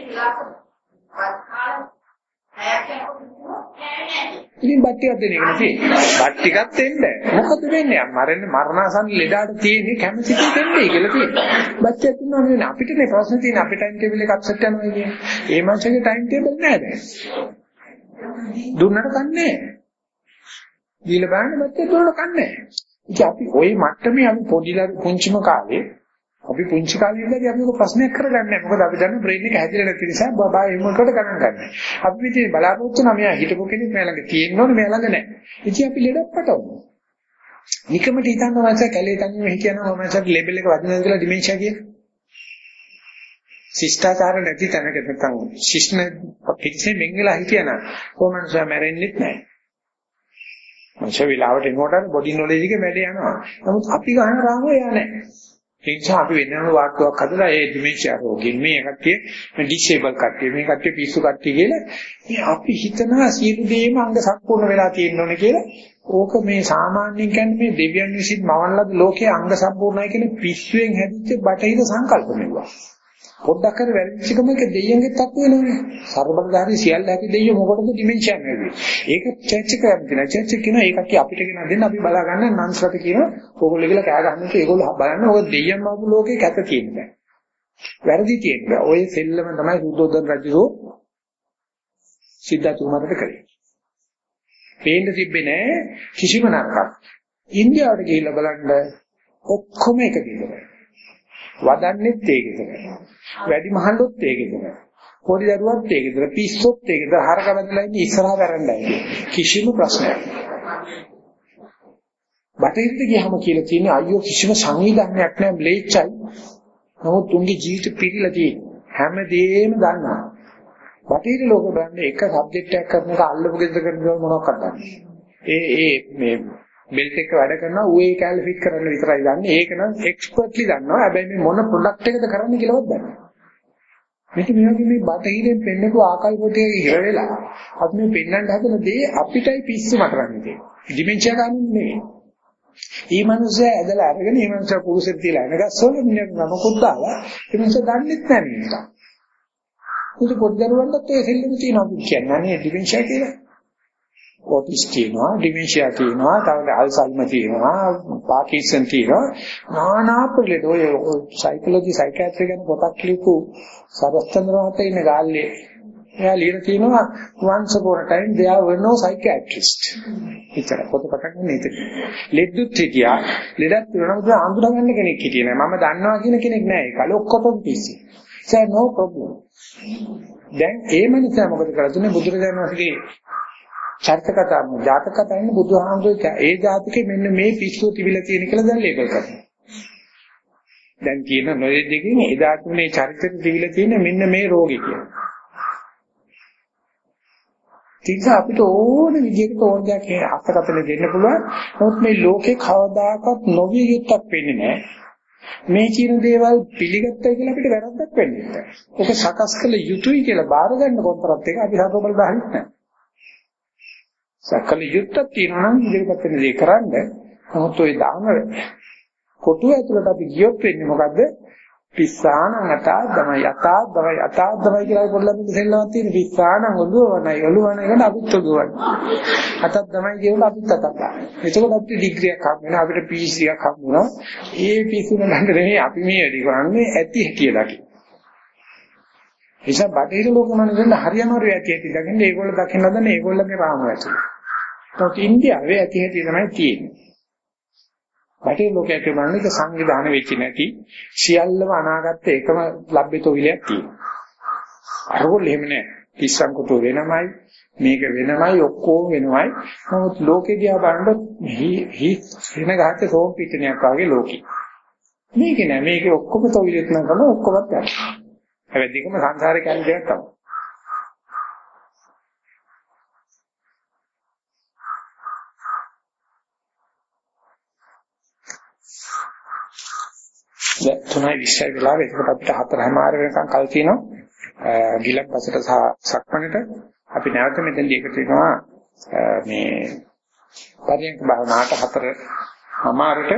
ඉතින් බට්ටියක් දෙන එක නෙවෙයි. බට්ටිකක් දෙන්න. මොකද වෙන්නේ? මරන්න මරණසන් ලෙඩාට තියෙන්නේ කැමති දෙයක් දෙන්නේ කියලා තියෙනවා. බට්ටියක් දුන්නා නෙවෙයි. අපිටනේ ප්‍රශ්න තියෙන්නේ. අපේ ටයිම් ටේබල් එක අප්සෙට් යනවා කියන්නේ. ඒ මාසෙගේ ටයිම් ටේබල් නෑ දැන්. දුන්නට කන්නේ නෑ. දීලා බලන්න බට්ටියක් දුන්නට කන්නේ නෑ. ඉතින් අපි ওই මට්ටමේ අපි පොඩිලා පුංචිම කාලේ අපි පුංචි කාලේ ඉඳලා අපි ඔක ප්‍රශ්නයක් කරගන්නේ නැහැ. මොකද අපි දන්නේ බ්‍රේන් එක හැදිලා නැති නිසා බබා එහෙම කොට ගණන් ගන්න. අපි ඉතින් බලාපොරොත්තු නම් මෙයා හිටපු කෙනෙක් මෙයා ළඟ තියෙන්න ඕනේ මෙයා ළඟ නැහැ. ඉතින් අපි ලෙඩක් පටවමු. නිකමට හිතන්න මාස කැලේ තනියම හිටියනම් මාසට ලේබල් එක වදිනවා කියලා ඩිමෙන්ෂියා කියන. ශිෂ්ටාචාර නැති තැනක නැත්තම් ශිෂ්ණ පිටිසේ මෙංගලා හිටියනම් කොහොමද මැරෙන්නෙත් නැහැ. මංශ විලාවට එනකොට බොඩි නොලෙජ් එකේ වැඩ යනවා. නමුත් අපි ගන්න රාමෝ එයා නැහැ. ඒ නිසා අපි වෙනම වාක්‍යයක් හදලා ඒ ඩිමෙන්ෂියා රෝගීන් මේ කට්ටිය මේ ඩිසේබල් කට්ටිය මේ කට්ටිය පිස්සු කට්ටිය කියලා මේ අපි හිතනවා සියලු දේම අංග සම්පූර්ණ වෙලා තියෙන්න ඕනේ කියලා ඕක මේ සාමාන්‍යයෙන් කියන්නේ මේ දෙවියන් විසින් මවන ලද ලෝකයේ අංග සම්පූර්ණයි කියන පිස්සුවෙන් හැදිච්ච බටහිර සංකල්ප නෙවුවා. පොඩ්ඩක් හරි වැරදිච්ච ගමන් ඒක දෙයියන්ගේ තත්ත්ව වෙනවනේ. සර්වබලධාරී සියල්ල හැකි දෙයියෝ මොකටද ඩිමෙන්ෂන් වෙන්නේ. ඒක චර්ච් එක කරන්නේ. චර්ච් එක කියනවා ඒකට අපිට කියන දෙන්න අපි බලා ගන්න නන්ස්ලට කියනවා ඕගොල්ලෝ කියලා කෑ ගන්නකොට ඒගොල්ලෝ බලන්න ඔය දෙයියන් ආපු ලෝකේ කැත තියෙන්නේ. වැරදි තියෙන්නේ. ඔය සෙල්ලම තමයි සුද්ධෝදන රජුරෝ සිද්ධාර්ථ කුමාරට කළේ. පේන්න තිබ්බේ නෑ කිසිම නරකක්. ඉන්දියාවට ගිහිල්ලා බලන්න ඔක්කොම එක විදිහට. වදන්නෙත් ඒක විදිහට. වැඩි මහල්ලොත් ඒක විදිහට. පොඩි දරුවත් ඒක විදිහට. පිස්සොත් ඒක විදිහට. හරක බඳලා ඉන්නේ ඉස්සරහා වැරෙන්නයි. කිසිම ප්‍රශ්නයක්. බටහිරට ගියාම කියලා තියෙන්නේ අයියෝ කිසිම සංවිධානයක් නැහැ බ්ලේච්චයි. නමුත් උන්ගේ ජීවිත පිළිලා තියෙන හැමදේම දන්නවා. බටහිර ලෝක බලන්නේ එක සබ්ජෙක්ට් එකක් කරන එක අල්ලපු ගෙදර කරන දේ මොනවක්වත් දන්නේ. ඒ ඒ මේ බෙල්ට් එක වැඩ කරනවා ඌ ඒ කැලේ ෆිට කරන්න විතරයි දන්නේ. ඒක නම් එක්ස්පර්ට්ලි දන්නවා. හැබැයි මේ මොන ප්‍රොඩක්ට් එකද කරන්නේ කියලාවත් දන්නේ නැහැ. මේක මේ වගේ මේ බටහිරෙන් පෙන්නපු ආකල්පෝටේ ඉර වෙලා අපි මේ පෙන්වන්න හදන දේ අපිටයි පිස්සු මතරන්නේ තියෙන්නේ. ඩිමෙන්ෂියා ගන්න නෙවෙයි. මේ මනුස්සයා ඇදලා අරගෙන මේ මනුස්සයා කුරුසෙත් තියලා එනගස්සවල මිනිහ නමකුත් දාලා මේ මනුස්සයා දන්නෙත් නැහැ මේක. උදේ පොඩි දරුවන්ටත් ඒ සෙල්ලම තියෙනවා කියන්නේ නේ ඩිමෙන්ෂියා කියලා. ඔටිස් තියෙනවා, ඩිමෙන්ෂියා තියෙනවා, තව අල්සයිමර් තියෙනවා, පාකින්සන් තියෙනවා. নানা ප්‍රලෙඩ ඔය සයිකොලොජි සයිකියාට්‍රි ගැන පොතක් ලියපු සරස්චන්ද්‍ර මහත්තයා ඉන්න ගාල්ලේ. එයා ලියලා තියෙනවා once upon a time there were no psychiatrists. ඉතල පොත පටන් ගන්න ඉතින්. ලෙඩුත් හිටියා, ලෙඩක් තියෙනවා නේද අඳුරගන්න කෙනෙක් හිටියේ නෑ. මම දන්නවා කියන කෙනෙක් නෑ. ඒකල ඔක්කොටම පිස්සි. so no problem. දැන් ඒ මනුස්සයා මොකද කරලා තුනේ බුදුරජාණන් වහන්සේගේ චරිත කතා ජාතක කතා ඉන්නේ බුදුහාමුදුරුවෝ ඒ ජාතකේ මෙන්න මේ පිස්සු තිබිලා තියෙන කියලා දැන් ලේබල් කරනවා. දැන් කියන නොයේ දෙකෙන් එදාට මේ චරිතෙ තිබිලා තියෙන මෙන්න මේ රෝගේ කියලා. තින්ස අපිට ඕන විදිහකට ඕන දෙයක් අත්කතල දෙන්න පුළුවන්. නමුත් මේ ලෝකේ කවදාකවත් නොවිය යුක්තක් වෙන්නේ නැහැ. මේ කියන දේවල් පිළිගත්තයි කියලා අපිට වැරද්දක් වෙන්නේ නැහැ. ඒක සකස් කළ යුතුයි කියලා බාර ගන්න කොන්තරත් එක අපි හතර බල දාන්නේ නැහැ. සකල යුක්තක් තියෙනවා නම් ඉදිරියට වෙන දේ කරන්න. නමුත් ওই දාන කොටුව ඇතුළට අපි ගියොත් වෙන්නේ මොකද්ද? පිස්සාන අතා තමයි අතා තමයි අතා තමයි කියලා පොඩ්ඩක් දෙන්නවත් තියෙන. පිස්සාන ඔළුවනයි ඔළුවන එකට අපිත් ඔළුවන අතක් තමයි කියනවා අපිත් අතක් එතකොට අපිට ඩිග්‍රියක් හම් වෙනවා අපිට PhD එකක් හම් වුණා ඒ පිස්සුන ළඟ නෙමෙයි අපි මේ වැඩි කරන්නේ ඇති කියලා කියන නිසා බටහිර ලෝක මනුස්සයන් හරියම හරි ඇති ඇති දකින්න. ඒගොල්ලෝ දකින්න හදන ඒගොල්ලගේ රාමුව ඇතුළේ. ඒත් ඉන්දියාවේ ඇති ඇති තමයි තියෙන්නේ. බටහිර ලෝකයේ බලන්නේ ඒක සංවිධාන වෙච්ච නැති සියල්ලම අනාගත එකම ලබ්බේතෝ විලයක් තියෙනවා. අරගොල්ලෝ එහෙම නෑ. කිස්සන් කුතු වෙනමයි මේක වෙනමයි ඔක්කොම වෙනමයි. නමුත් ලෝකේ දිහා බලනකොට හි වෙන ගහත සෝම් පිටණයක් වගේ ලෝකේ. මේක නෑ මේකේ ඔක්කොම තොවිලෙත් නම් කරන ඔක්කොමත් යනවා. හැබැයි දෙකම සංසාරේ කැලේ දෙයක් තමයි. දැන් 3:20 වෙලාව. ඒකට අපිට හතරමාර වෙනකන් කල් තියෙනවා. ගිලක්පසට සහ සක්මණට. අපි නැවත මෙතනදී එකතු වෙනවා. මේ පරියන්ක භාවනාවට හතර අමාරට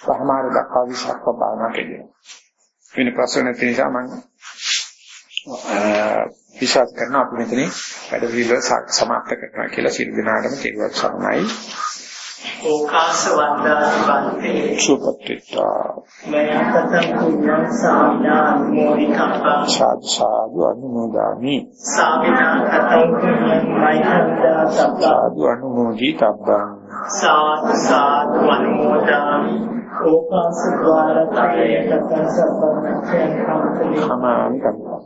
සමාර දක්වා විශාක භාවනා කියනවා වෙන ප්‍රශ්න නැති නිසා මම විශ්වාස කරනවා අපි මෙතනින් වැඩ පිළිවෙල සමාප්ත කරනවා කියලා සිල් දිනාටම කෙරුවත් සමයි ඕකාස වන්දාති බන්තේ සුපත්තිතා මයතතං කුඤ්ඤං සාමිනා මොනිකම්පං සාදු සාදු අනුමෝදාමි. සාමිනා කතං කුඤ්ඤං මයිහන්දා සබ්බා සාදු අනුමෝදි තබ්බං. සාදු සාදු අනුමෝදාමි. ඕකාස ద్వාරතරේ කතං සබ්බං කම්පලි සමාමි කම්පස්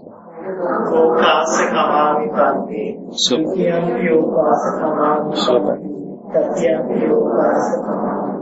ඕකාස කමාමි පන්ති සුඛියං යෝකාස කමාමි සුපත්ති තත්‍යං යෝකාස කමාමි